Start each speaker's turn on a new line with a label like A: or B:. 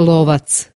A: lovac.